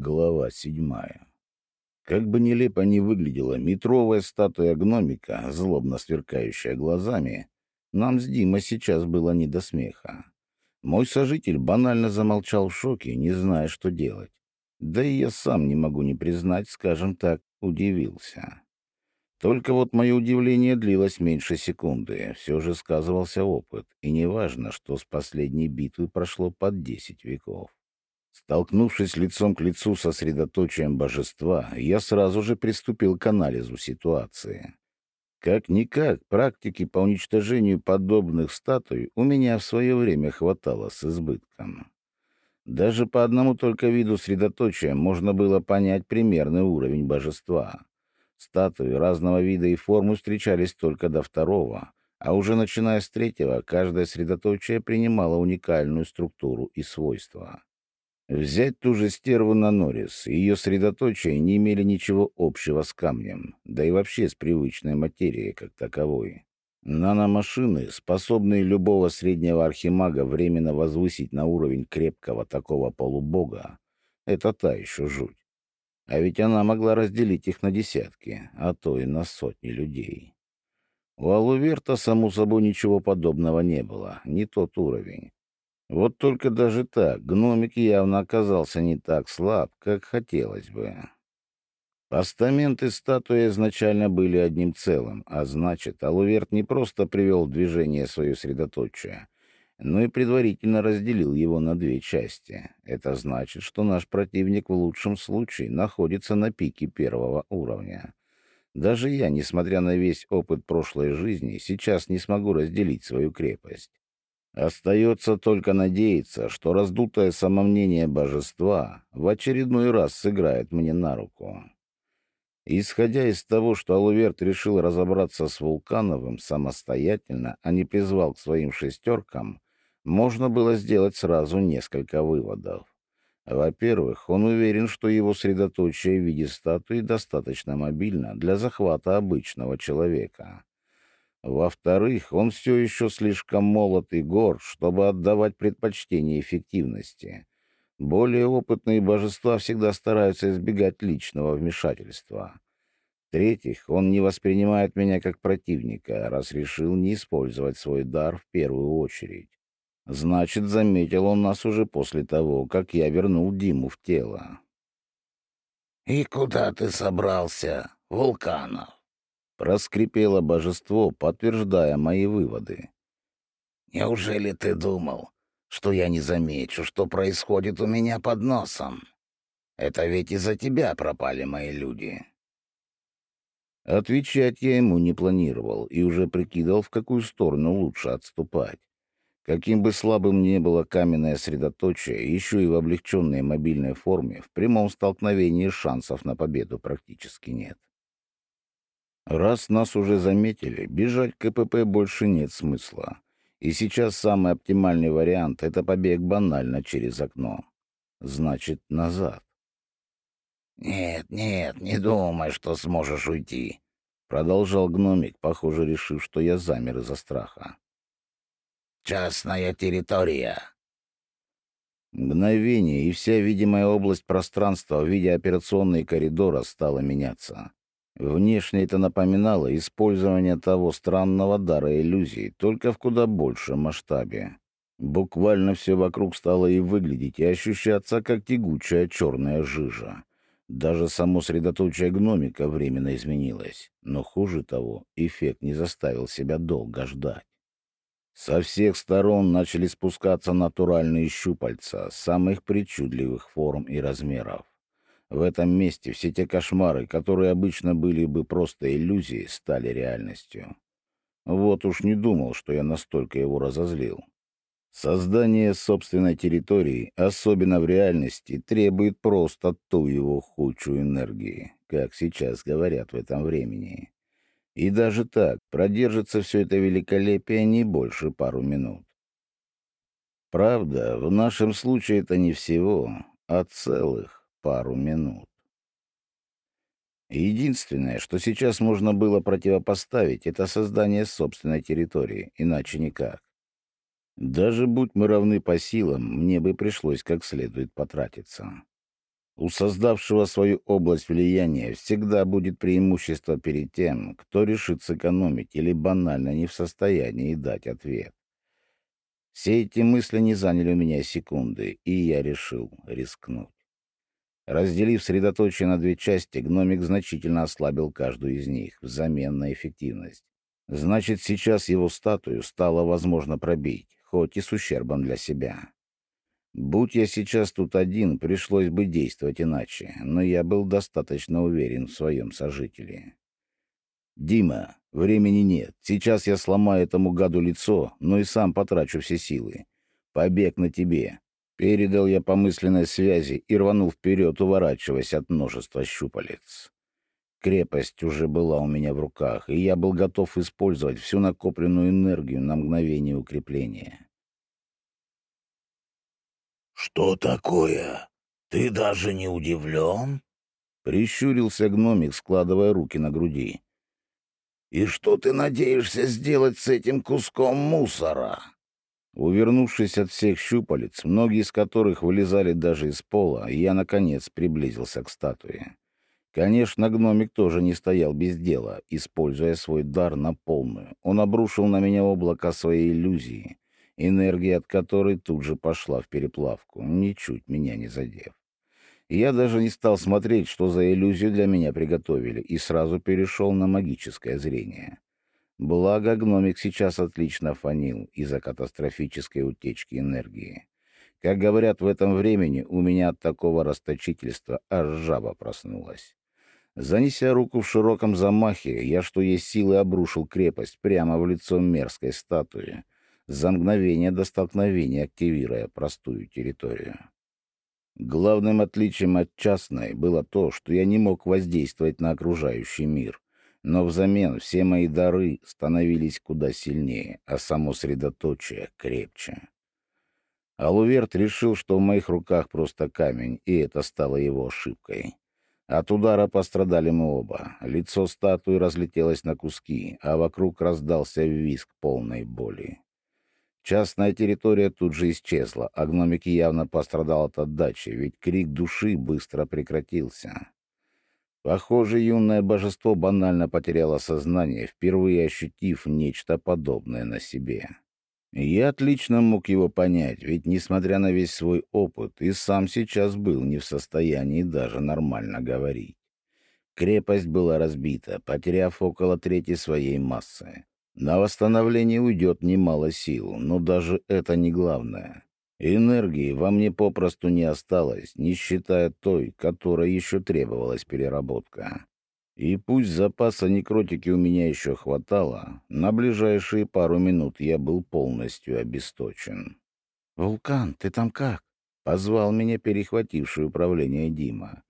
Глава седьмая. Как бы нелепо ни выглядела метровая статуя гномика, злобно сверкающая глазами, нам с Димой сейчас было не до смеха. Мой сожитель банально замолчал в шоке, не зная, что делать. Да и я сам не могу не признать, скажем так, удивился. Только вот мое удивление длилось меньше секунды. Все же сказывался опыт, и неважно, что с последней битвы прошло под десять веков. Столкнувшись лицом к лицу со средоточием божества, я сразу же приступил к анализу ситуации. Как-никак, практики по уничтожению подобных статуй у меня в свое время хватало с избытком. Даже по одному только виду средоточия можно было понять примерный уровень божества. Статуи разного вида и формы встречались только до второго, а уже начиная с третьего, каждое средоточие принимало уникальную структуру и свойства. Взять ту же стерву на Норрис, ее средоточия не имели ничего общего с камнем, да и вообще с привычной материей как таковой. Наномашины, способные любого среднего архимага временно возвысить на уровень крепкого такого полубога, это та еще жуть. А ведь она могла разделить их на десятки, а то и на сотни людей. У Алуверта, само собой, ничего подобного не было, не тот уровень. Вот только даже так гномик явно оказался не так слаб, как хотелось бы. Постамент и статуя изначально были одним целым, а значит, Алуверт не просто привел в движение свое средоточие, но и предварительно разделил его на две части. Это значит, что наш противник в лучшем случае находится на пике первого уровня. Даже я, несмотря на весь опыт прошлой жизни, сейчас не смогу разделить свою крепость. Остается только надеяться, что раздутое самомнение божества в очередной раз сыграет мне на руку. Исходя из того, что Алуверт решил разобраться с Вулкановым самостоятельно, а не призвал к своим шестеркам, можно было сделать сразу несколько выводов. Во-первых, он уверен, что его средоточие в виде статуи достаточно мобильно для захвата обычного человека. Во-вторых, он все еще слишком молод и гор, чтобы отдавать предпочтение эффективности. Более опытные божества всегда стараются избегать личного вмешательства. В-третьих, он не воспринимает меня как противника, раз решил не использовать свой дар в первую очередь. Значит, заметил он нас уже после того, как я вернул Диму в тело. «И куда ты собрался, Вулканов?» Проскрипело божество, подтверждая мои выводы. «Неужели ты думал, что я не замечу, что происходит у меня под носом? Это ведь из-за тебя пропали мои люди». Отвечать я ему не планировал и уже прикидывал, в какую сторону лучше отступать. Каким бы слабым ни было каменное средоточие, еще и в облегченной мобильной форме, в прямом столкновении шансов на победу практически нет. Раз нас уже заметили, бежать к КПП больше нет смысла. И сейчас самый оптимальный вариант — это побег банально через окно. Значит, назад. «Нет, нет, не думай, что сможешь уйти», — продолжал гномик, похоже, решив, что я замер из-за страха. «Частная территория». Мгновение, и вся видимая область пространства в виде операционной коридора стала меняться. Внешне это напоминало использование того странного дара иллюзий, только в куда большем масштабе. Буквально все вокруг стало и выглядеть, и ощущаться, как тягучая черная жижа. Даже само средоточие гномика временно изменилось. Но хуже того, эффект не заставил себя долго ждать. Со всех сторон начали спускаться натуральные щупальца самых причудливых форм и размеров. В этом месте все те кошмары, которые обычно были бы просто иллюзией, стали реальностью. Вот уж не думал, что я настолько его разозлил. Создание собственной территории, особенно в реальности, требует просто ту его худшую энергии, как сейчас говорят в этом времени. И даже так продержится все это великолепие не больше пару минут. Правда, в нашем случае это не всего, а целых пару минут. Единственное, что сейчас можно было противопоставить, это создание собственной территории, иначе никак. Даже будь мы равны по силам, мне бы пришлось как следует потратиться. У создавшего свою область влияния всегда будет преимущество перед тем, кто решит сэкономить или банально не в состоянии дать ответ. Все эти мысли не заняли у меня секунды, и я решил рискнуть. Разделив средоточие на две части, гномик значительно ослабил каждую из них взамен на эффективность. Значит, сейчас его статую стало возможно пробить, хоть и с ущербом для себя. Будь я сейчас тут один, пришлось бы действовать иначе, но я был достаточно уверен в своем сожителе. «Дима, времени нет. Сейчас я сломаю этому гаду лицо, но и сам потрачу все силы. Побег на тебе». Передал я по мысленной связи и рванул вперед, уворачиваясь от множества щупалец. Крепость уже была у меня в руках, и я был готов использовать всю накопленную энергию на мгновение укрепления. «Что такое? Ты даже не удивлен?» Прищурился гномик, складывая руки на груди. «И что ты надеешься сделать с этим куском мусора?» Увернувшись от всех щупалец, многие из которых вылезали даже из пола, я, наконец, приблизился к статуе. Конечно, гномик тоже не стоял без дела, используя свой дар на полную. Он обрушил на меня облако своей иллюзии, энергия от которой тут же пошла в переплавку, ничуть меня не задев. Я даже не стал смотреть, что за иллюзию для меня приготовили, и сразу перешел на магическое зрение. Благо, гномик сейчас отлично фонил из-за катастрофической утечки энергии. Как говорят в этом времени, у меня от такого расточительства аж жаба проснулась. Занеся руку в широком замахе, я что есть силы обрушил крепость прямо в лицо мерзкой статуи — за мгновение до столкновения активируя простую территорию. Главным отличием от частной было то, что я не мог воздействовать на окружающий мир, но взамен все мои дары становились куда сильнее, а само средоточие крепче. Алуверт решил, что в моих руках просто камень, и это стало его ошибкой. От удара пострадали мы оба. Лицо статуи разлетелось на куски, а вокруг раздался визг полной боли. Частная территория тут же исчезла, а гномик явно пострадал от отдачи, ведь крик души быстро прекратился. Похоже, юное божество банально потеряло сознание, впервые ощутив нечто подобное на себе. Я отлично мог его понять, ведь, несмотря на весь свой опыт, и сам сейчас был не в состоянии даже нормально говорить. Крепость была разбита, потеряв около трети своей массы. На восстановление уйдет немало сил, но даже это не главное. Энергии во мне попросту не осталось, не считая той, которой еще требовалась переработка. И пусть запаса некротики у меня еще хватало, на ближайшие пару минут я был полностью обесточен. «Вулкан, ты там как?» — позвал меня перехвативший управление Дима.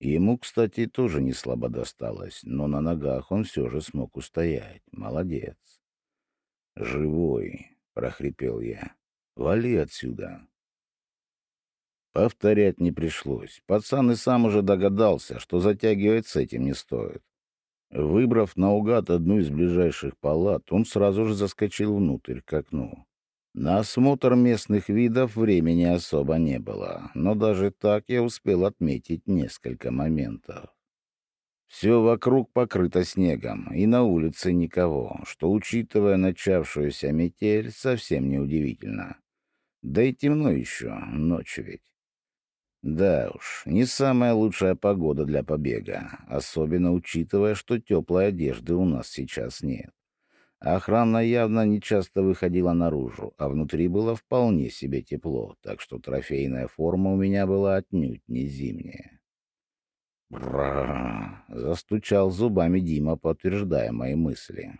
Ему, кстати, тоже не слабо досталось, но на ногах он все же смог устоять. Молодец. «Живой», — прохрипел я. «Вали отсюда». Повторять не пришлось. Пацан и сам уже догадался, что затягивать с этим не стоит. Выбрав наугад одну из ближайших палат, он сразу же заскочил внутрь, к окну. На осмотр местных видов времени особо не было, но даже так я успел отметить несколько моментов. Все вокруг покрыто снегом, и на улице никого, что, учитывая начавшуюся метель, совсем неудивительно. Да и темно еще, ночь ведь. Да уж, не самая лучшая погода для побега, особенно учитывая, что теплой одежды у нас сейчас нет. Охрана явно не часто выходила наружу, а внутри было вполне себе тепло, так что трофейная форма у меня была отнюдь не зимняя. «Бра!» — застучал зубами Дима, подтверждая мои мысли.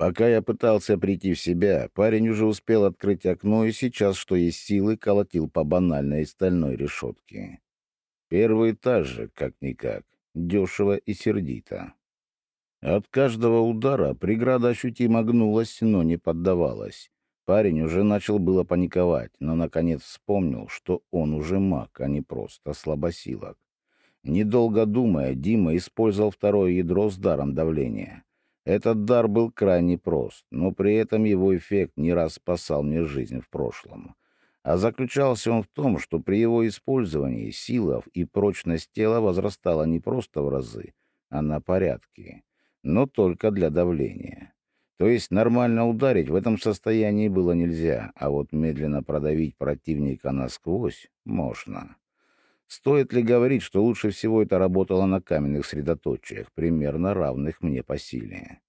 Пока я пытался прийти в себя, парень уже успел открыть окно и сейчас, что есть силы, колотил по банальной стальной решетке. Первый этаж же, как-никак, дешево и сердито. От каждого удара преграда ощутимо гнулась, но не поддавалась. Парень уже начал было паниковать, но наконец вспомнил, что он уже маг, а не просто слабосилок. Недолго думая, Дима использовал второе ядро с даром давления. Этот дар был крайне прост, но при этом его эффект не раз спасал мне жизнь в прошлом. А заключался он в том, что при его использовании сила и прочность тела возрастала не просто в разы, а на порядки, но только для давления. То есть нормально ударить в этом состоянии было нельзя, а вот медленно продавить противника насквозь можно. Стоит ли говорить, что лучше всего это работало на каменных средоточиях, примерно равных мне по силе?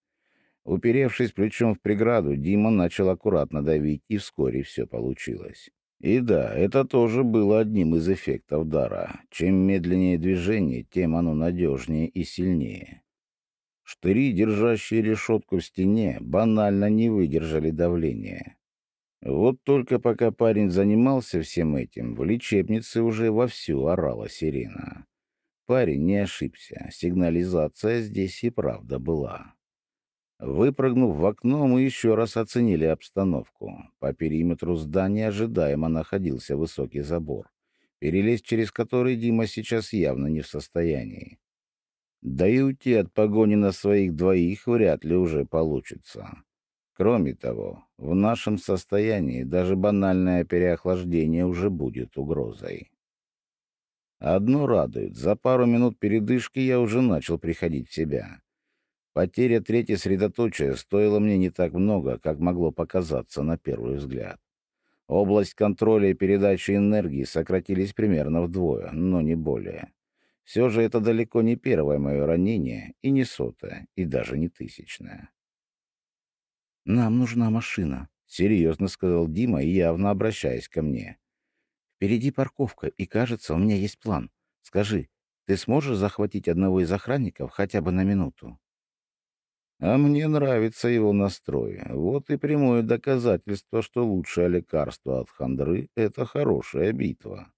Уперевшись плечом в преграду, Дима начал аккуратно давить, и вскоре все получилось. И да, это тоже было одним из эффектов дара. Чем медленнее движение, тем оно надежнее и сильнее. Штыри, держащие решетку в стене, банально не выдержали давления. Вот только пока парень занимался всем этим, в лечебнице уже вовсю орала сирена. Парень не ошибся, сигнализация здесь и правда была. Выпрыгнув в окно, мы еще раз оценили обстановку. По периметру здания ожидаемо находился высокий забор, перелезть через который Дима сейчас явно не в состоянии. Да и уйти от погони на своих двоих вряд ли уже получится. Кроме того, в нашем состоянии даже банальное переохлаждение уже будет угрозой. Одно радует, за пару минут передышки я уже начал приходить в себя. Потеря третьей средоточия стоила мне не так много, как могло показаться на первый взгляд. Область контроля и передачи энергии сократились примерно вдвое, но не более. Все же это далеко не первое мое ранение, и не сотое, и даже не тысячное. «Нам нужна машина», — серьезно сказал Дима, явно обращаясь ко мне. «Впереди парковка, и, кажется, у меня есть план. Скажи, ты сможешь захватить одного из охранников хотя бы на минуту?» А мне нравится его настрой. Вот и прямое доказательство, что лучшее лекарство от хандры — это хорошая битва.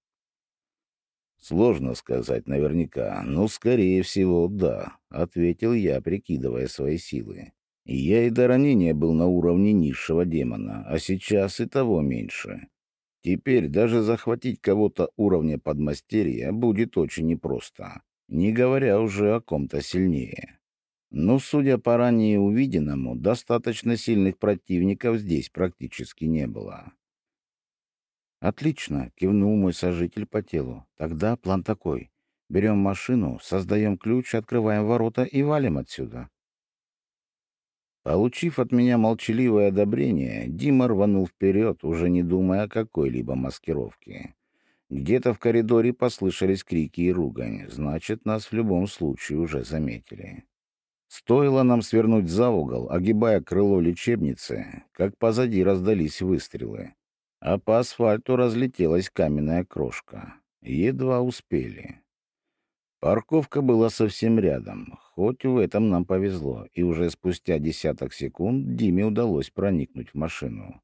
Сложно сказать наверняка, но, скорее всего, да, — ответил я, прикидывая свои силы. Я и до ранения был на уровне низшего демона, а сейчас и того меньше. Теперь даже захватить кого-то уровня подмастерья будет очень непросто, не говоря уже о ком-то сильнее. Но, судя по ранее увиденному, достаточно сильных противников здесь практически не было. «Отлично», — кивнул мой сожитель по телу. «Тогда план такой. Берем машину, создаем ключ, открываем ворота и валим отсюда». Получив от меня молчаливое одобрение, Дима рванул вперед, уже не думая о какой-либо маскировке. Где-то в коридоре послышались крики и ругань, значит, нас в любом случае уже заметили. Стоило нам свернуть за угол, огибая крыло лечебницы, как позади раздались выстрелы, а по асфальту разлетелась каменная крошка. Едва успели. Парковка была совсем рядом, хоть в этом нам повезло, и уже спустя десяток секунд Диме удалось проникнуть в машину.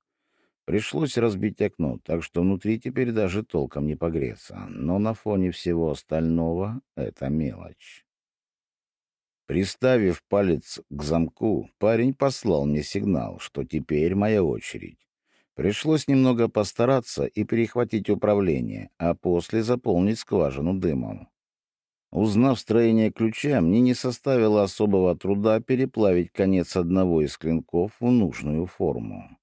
Пришлось разбить окно, так что внутри теперь даже толком не погреться, но на фоне всего остального это мелочь. Приставив палец к замку, парень послал мне сигнал, что теперь моя очередь. Пришлось немного постараться и перехватить управление, а после заполнить скважину дымом. Узнав строение ключа, мне не составило особого труда переплавить конец одного из клинков в нужную форму.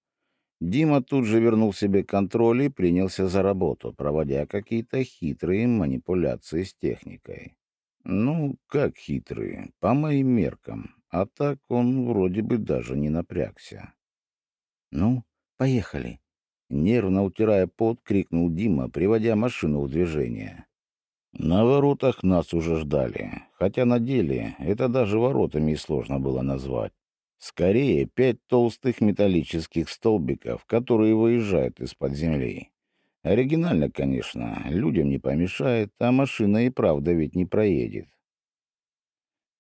Дима тут же вернул себе контроль и принялся за работу, проводя какие-то хитрые манипуляции с техникой. Ну, как хитрые, по моим меркам. А так он вроде бы даже не напрягся. «Ну, поехали!» Нервно утирая пот, крикнул Дима, приводя машину в движение. На воротах нас уже ждали, хотя на деле это даже воротами и сложно было назвать. Скорее, пять толстых металлических столбиков, которые выезжают из-под земли. Оригинально, конечно, людям не помешает, а машина и правда ведь не проедет.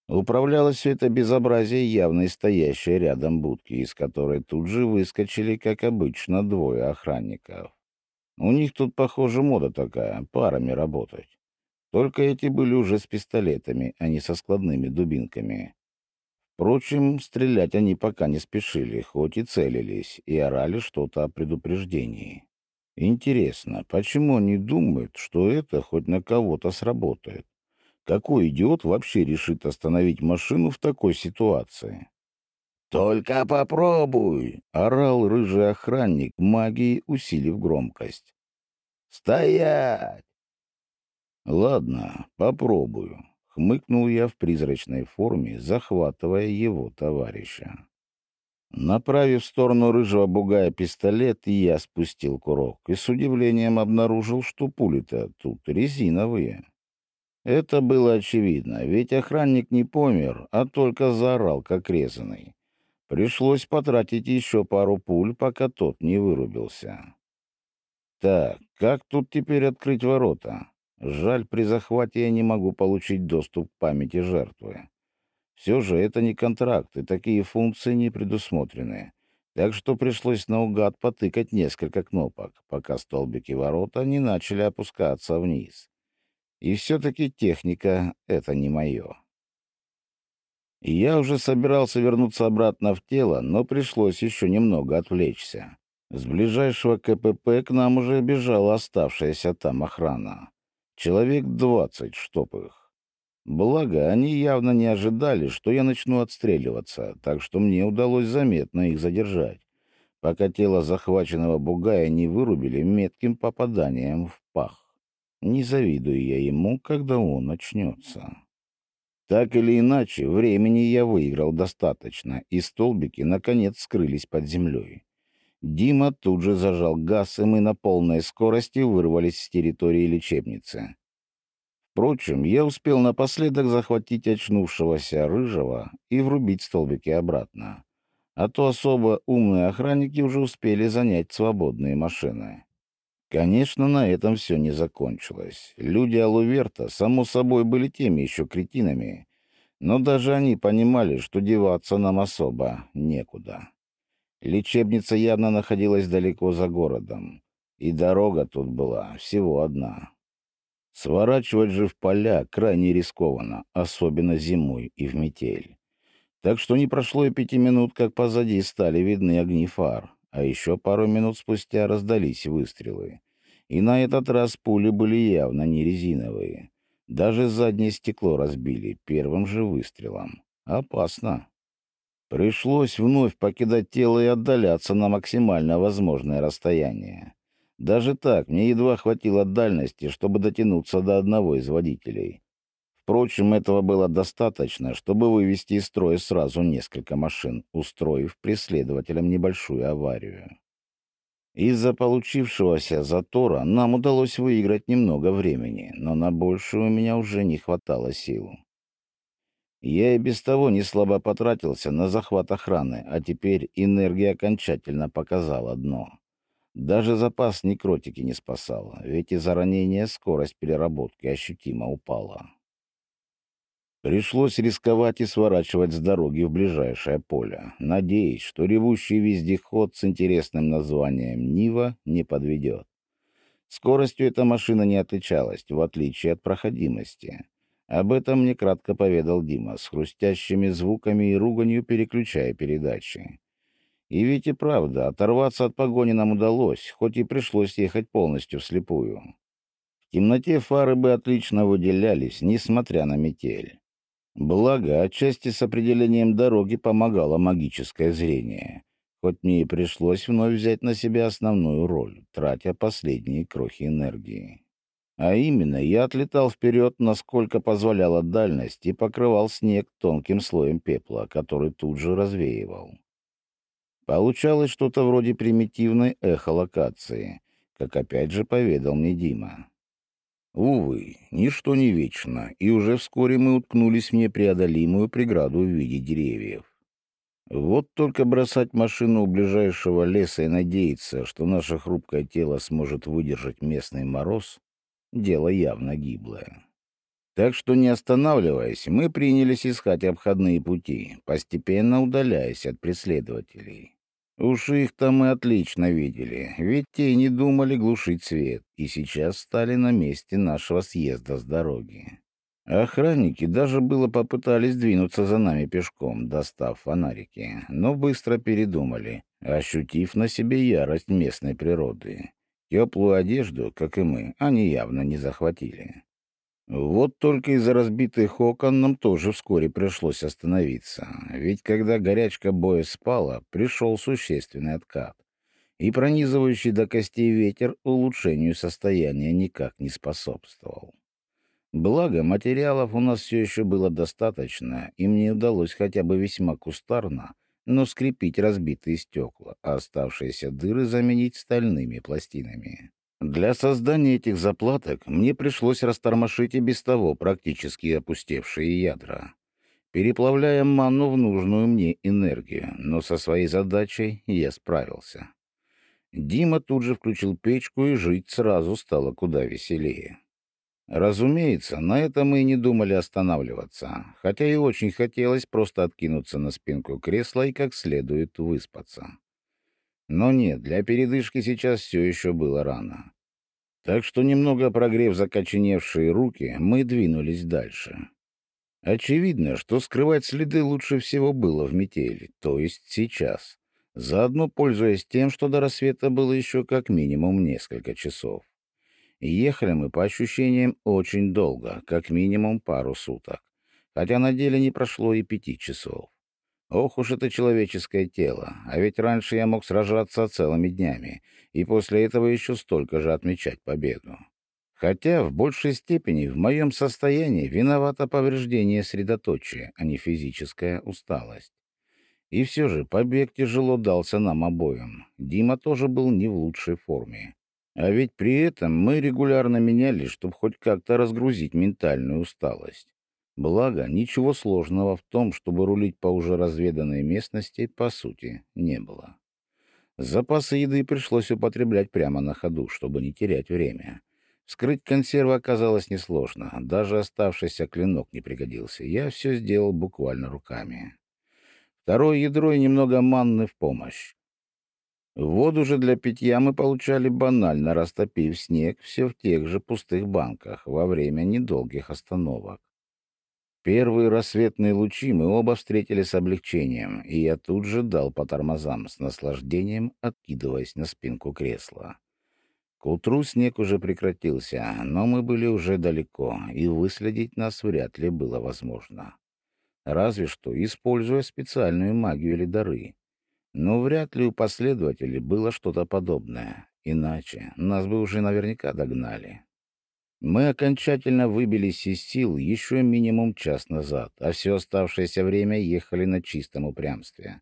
Управлялось все это безобразие явно стоящей рядом будки, из которой тут же выскочили, как обычно, двое охранников. У них тут, похоже, мода такая, парами работать. Только эти были уже с пистолетами, а не со складными дубинками. Впрочем, стрелять они пока не спешили, хоть и целились, и орали что-то о предупреждении. Интересно, почему они думают, что это хоть на кого-то сработает? Какой идиот вообще решит остановить машину в такой ситуации? «Только попробуй!» — орал рыжий охранник, магией усилив громкость. «Стоять!» «Ладно, попробую», — хмыкнул я в призрачной форме, захватывая его товарища. Направив в сторону рыжего бугая пистолет, я спустил курок и с удивлением обнаружил, что пули-то тут резиновые. Это было очевидно, ведь охранник не помер, а только заорал, как резанный. Пришлось потратить еще пару пуль, пока тот не вырубился. Так, как тут теперь открыть ворота? Жаль, при захвате я не могу получить доступ к памяти жертвы. Все же это не контракт, и такие функции не предусмотрены. Так что пришлось наугад потыкать несколько кнопок, пока столбики ворота не начали опускаться вниз. И все-таки техника — это не мое. Я уже собирался вернуться обратно в тело, но пришлось еще немного отвлечься. С ближайшего КПП к нам уже бежала оставшаяся там охрана. Человек двадцать, чтоб. Благо, они явно не ожидали, что я начну отстреливаться, так что мне удалось заметно их задержать, пока тело захваченного бугая не вырубили метким попаданием в пах. Не завидую я ему, когда он начнется. Так или иначе, времени я выиграл достаточно, и столбики, наконец, скрылись под землей. Дима тут же зажал газ, и мы на полной скорости вырвались с территории лечебницы. Впрочем, я успел напоследок захватить очнувшегося рыжего и врубить столбики обратно. А то особо умные охранники уже успели занять свободные машины. Конечно, на этом все не закончилось. Люди Алуверта, само собой, были теми еще кретинами, но даже они понимали, что деваться нам особо некуда. Лечебница явно находилась далеко за городом, и дорога тут была всего одна. Сворачивать же в поля крайне рискованно, особенно зимой и в метель. Так что не прошло и пяти минут, как позади стали видны огни фар, а еще пару минут спустя раздались выстрелы. И на этот раз пули были явно не резиновые. Даже заднее стекло разбили первым же выстрелом. Опасно. Пришлось вновь покидать тело и отдаляться на максимально возможное расстояние. Даже так мне едва хватило дальности, чтобы дотянуться до одного из водителей. Впрочем, этого было достаточно, чтобы вывести из строя сразу несколько машин, устроив преследователям небольшую аварию. Из-за получившегося затора нам удалось выиграть немного времени, но на большую у меня уже не хватало сил. Я и без того не слабо потратился на захват охраны, а теперь энергия окончательно показала дно. Даже запас некротики не спасал, ведь из-за ранения скорость переработки ощутимо упала. Пришлось рисковать и сворачивать с дороги в ближайшее поле, надеясь, что ревущий вездеход с интересным названием «Нива» не подведет. Скоростью эта машина не отличалась, в отличие от проходимости. Об этом мне кратко поведал Дима, с хрустящими звуками и руганью переключая передачи. И ведь и правда, оторваться от погони нам удалось, хоть и пришлось ехать полностью вслепую. В темноте фары бы отлично выделялись, несмотря на метель. Благо, отчасти с определением дороги помогало магическое зрение, хоть мне и пришлось вновь взять на себя основную роль, тратя последние крохи энергии. А именно, я отлетал вперед, насколько позволяла дальность, и покрывал снег тонким слоем пепла, который тут же развеивал. Получалось что-то вроде примитивной эхолокации, как опять же поведал мне Дима. Увы, ничто не вечно, и уже вскоре мы уткнулись в непреодолимую преграду в виде деревьев. Вот только бросать машину у ближайшего леса и надеяться, что наше хрупкое тело сможет выдержать местный мороз, дело явно гиблое. Так что, не останавливаясь, мы принялись искать обходные пути, постепенно удаляясь от преследователей. Уж их-то мы отлично видели, ведь те не думали глушить свет, и сейчас стали на месте нашего съезда с дороги. Охранники даже было попытались двинуться за нами пешком, достав фонарики, но быстро передумали, ощутив на себе ярость местной природы. Теплую одежду, как и мы, они явно не захватили. Вот только из-за разбитых окон нам тоже вскоре пришлось остановиться, ведь когда горячка боя спала, пришел существенный откат. и пронизывающий до костей ветер улучшению состояния никак не способствовал. Благо, материалов у нас все еще было достаточно, и мне удалось хотя бы весьма кустарно, но скрепить разбитые стекла, а оставшиеся дыры заменить стальными пластинами. Для создания этих заплаток мне пришлось растормошить и без того практически опустевшие ядра, переплавляя ману в нужную мне энергию, но со своей задачей я справился. Дима тут же включил печку, и жить сразу стало куда веселее. Разумеется, на этом мы и не думали останавливаться, хотя и очень хотелось просто откинуться на спинку кресла и как следует выспаться. Но нет, для передышки сейчас все еще было рано. Так что, немного прогрев закоченевшие руки, мы двинулись дальше. Очевидно, что скрывать следы лучше всего было в метели, то есть сейчас, заодно пользуясь тем, что до рассвета было еще как минимум несколько часов. Ехали мы, по ощущениям, очень долго, как минимум пару суток, хотя на деле не прошло и пяти часов. Ох уж это человеческое тело, а ведь раньше я мог сражаться целыми днями, и после этого еще столько же отмечать победу. Хотя в большей степени в моем состоянии виновато повреждение средоточия, а не физическая усталость. И все же побег тяжело дался нам обоим. Дима тоже был не в лучшей форме. А ведь при этом мы регулярно менялись, чтобы хоть как-то разгрузить ментальную усталость. Благо, ничего сложного в том, чтобы рулить по уже разведанной местности, по сути, не было. Запасы еды пришлось употреблять прямо на ходу, чтобы не терять время. Вскрыть консервы оказалось несложно, даже оставшийся клинок не пригодился. Я все сделал буквально руками. Второе ядро и немного манны в помощь. Воду же для питья мы получали банально, растопив снег все в тех же пустых банках во время недолгих остановок. Первые рассветные лучи мы оба встретили с облегчением, и я тут же дал по тормозам, с наслаждением откидываясь на спинку кресла. К утру снег уже прекратился, но мы были уже далеко, и выследить нас вряд ли было возможно. Разве что используя специальную магию или дары. Но вряд ли у последователей было что-то подобное, иначе нас бы уже наверняка догнали. Мы окончательно выбились из сил еще минимум час назад, а все оставшееся время ехали на чистом упрямстве.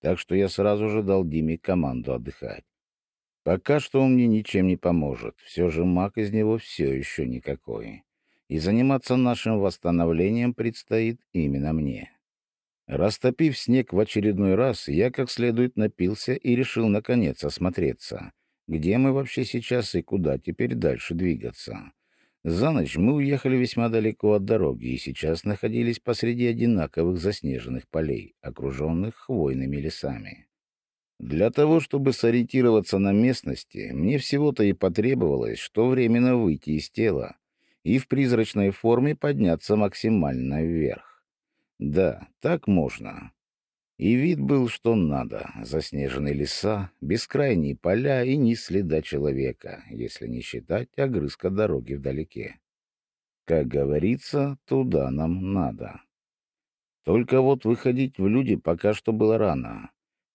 Так что я сразу же дал Диме команду отдыхать. Пока что он мне ничем не поможет, все же маг из него все еще никакой. И заниматься нашим восстановлением предстоит именно мне. Растопив снег в очередной раз, я как следует напился и решил, наконец, осмотреться. Где мы вообще сейчас и куда теперь дальше двигаться? За ночь мы уехали весьма далеко от дороги и сейчас находились посреди одинаковых заснеженных полей, окруженных хвойными лесами. Для того, чтобы сориентироваться на местности, мне всего-то и потребовалось, что временно выйти из тела и в призрачной форме подняться максимально вверх. Да, так можно. И вид был, что надо. Заснеженные леса, бескрайние поля и ни следа человека, если не считать огрызка дороги вдалеке. Как говорится, туда нам надо. Только вот выходить в люди пока что было рано.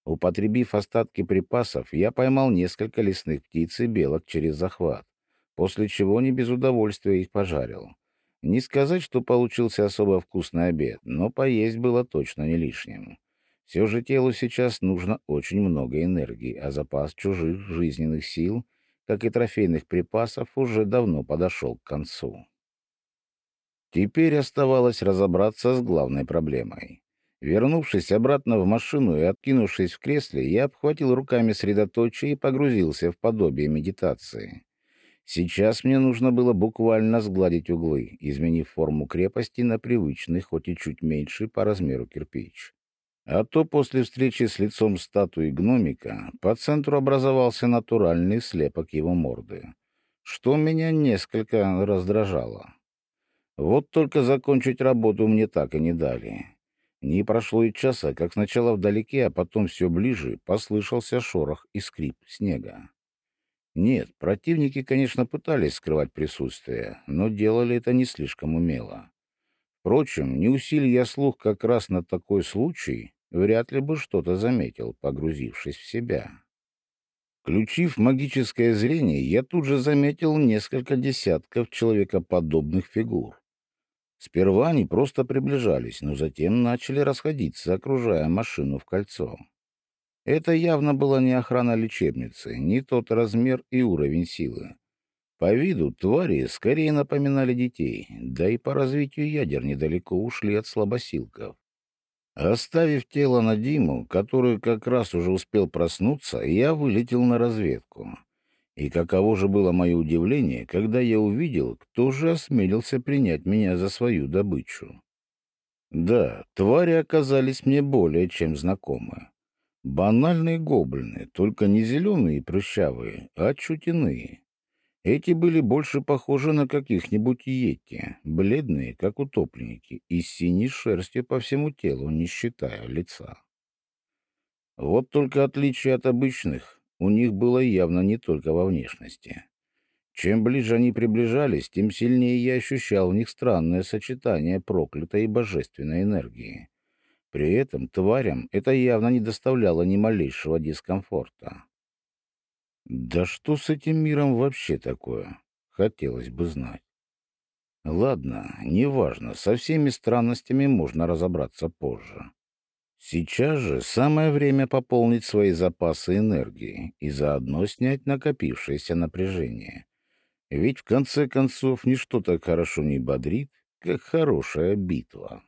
Употребив остатки припасов, я поймал несколько лесных птиц и белок через захват, после чего не без удовольствия их пожарил. Не сказать, что получился особо вкусный обед, но поесть было точно не лишним. Все же телу сейчас нужно очень много энергии, а запас чужих жизненных сил, как и трофейных припасов, уже давно подошел к концу. Теперь оставалось разобраться с главной проблемой. Вернувшись обратно в машину и откинувшись в кресле, я обхватил руками средоточие и погрузился в подобие медитации. Сейчас мне нужно было буквально сгладить углы, изменив форму крепости на привычный, хоть и чуть меньший по размеру кирпич. А то после встречи с лицом статуи гномика по центру образовался натуральный слепок его морды, что меня несколько раздражало. Вот только закончить работу мне так и не дали. Не прошло и часа, как сначала вдалеке, а потом все ближе послышался шорох и скрип снега. Нет, противники, конечно, пытались скрывать присутствие, но делали это не слишком умело. Впрочем, не усилий я слух как раз на такой случай, вряд ли бы что-то заметил, погрузившись в себя. Включив магическое зрение, я тут же заметил несколько десятков человекоподобных фигур. Сперва они просто приближались, но затем начали расходиться, окружая машину в кольцо. Это явно была не охрана лечебницы, не тот размер и уровень силы. По виду твари скорее напоминали детей, да и по развитию ядер недалеко ушли от слабосилков. Оставив тело на Диму, который как раз уже успел проснуться, я вылетел на разведку. И каково же было мое удивление, когда я увидел, кто же осмелился принять меня за свою добычу. Да, твари оказались мне более чем знакомы. Банальные гоблины, только не зеленые и прыщавые, а чуть. Эти были больше похожи на каких-нибудь йети, бледные, как утопленники, и с синей шерстью по всему телу, не считая лица. Вот только отличие от обычных у них было явно не только во внешности. Чем ближе они приближались, тем сильнее я ощущал в них странное сочетание проклятой и божественной энергии. При этом тварям это явно не доставляло ни малейшего дискомфорта. Да что с этим миром вообще такое? Хотелось бы знать. Ладно, неважно, со всеми странностями можно разобраться позже. Сейчас же самое время пополнить свои запасы энергии и заодно снять накопившееся напряжение. Ведь в конце концов ничто так хорошо не бодрит, как хорошая битва.